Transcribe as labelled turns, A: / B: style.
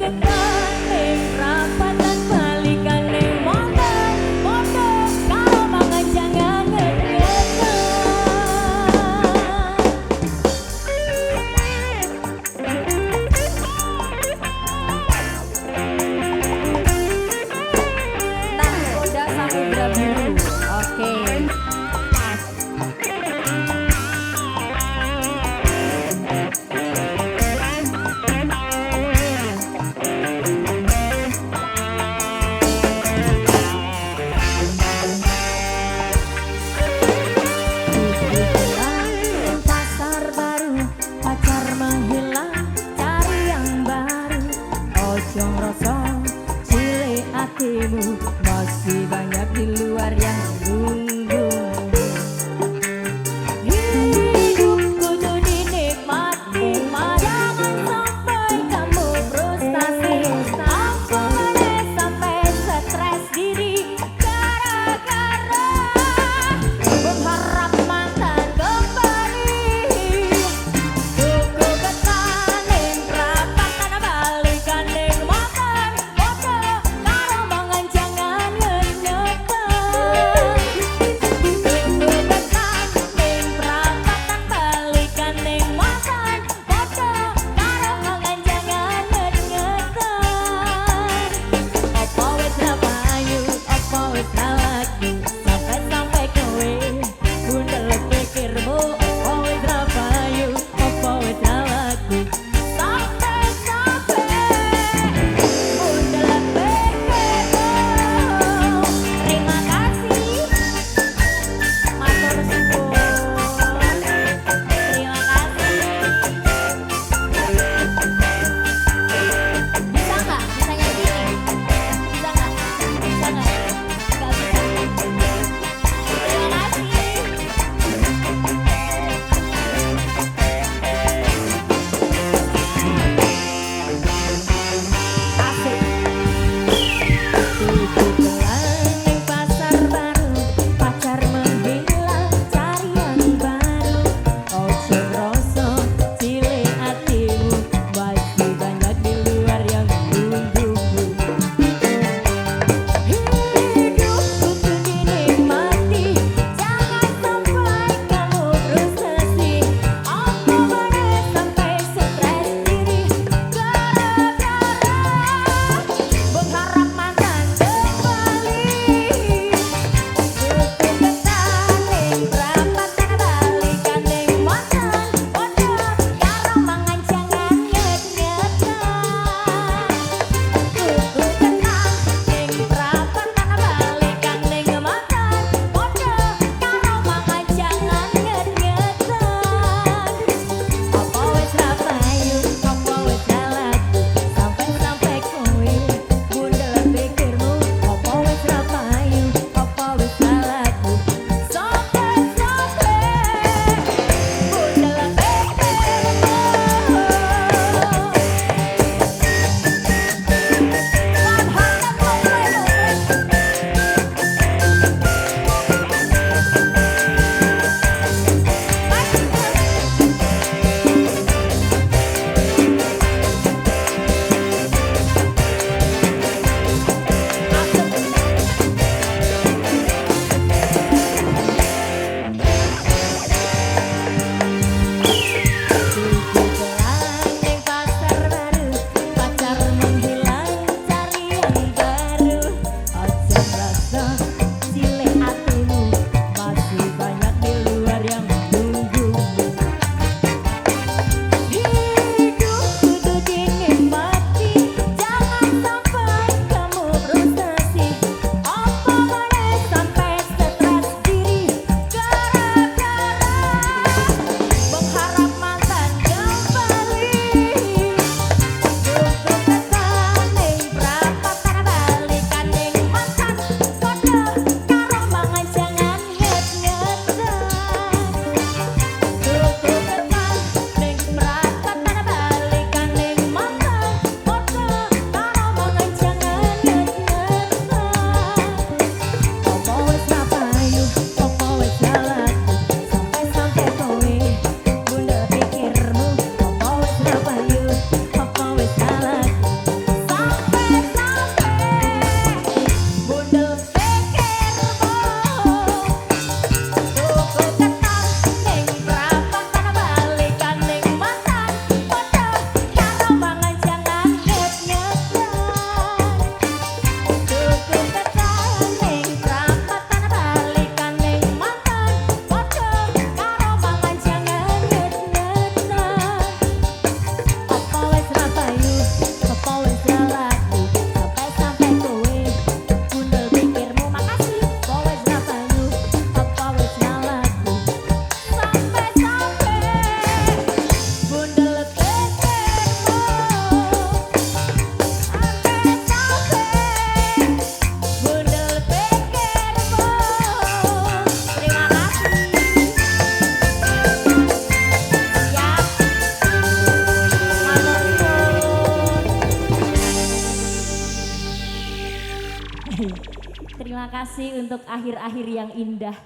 A: Yeah. kosong rosong Cilik hatimu Masih banyak di luar yang belum Terima kasih untuk akhir-akhir yang indah.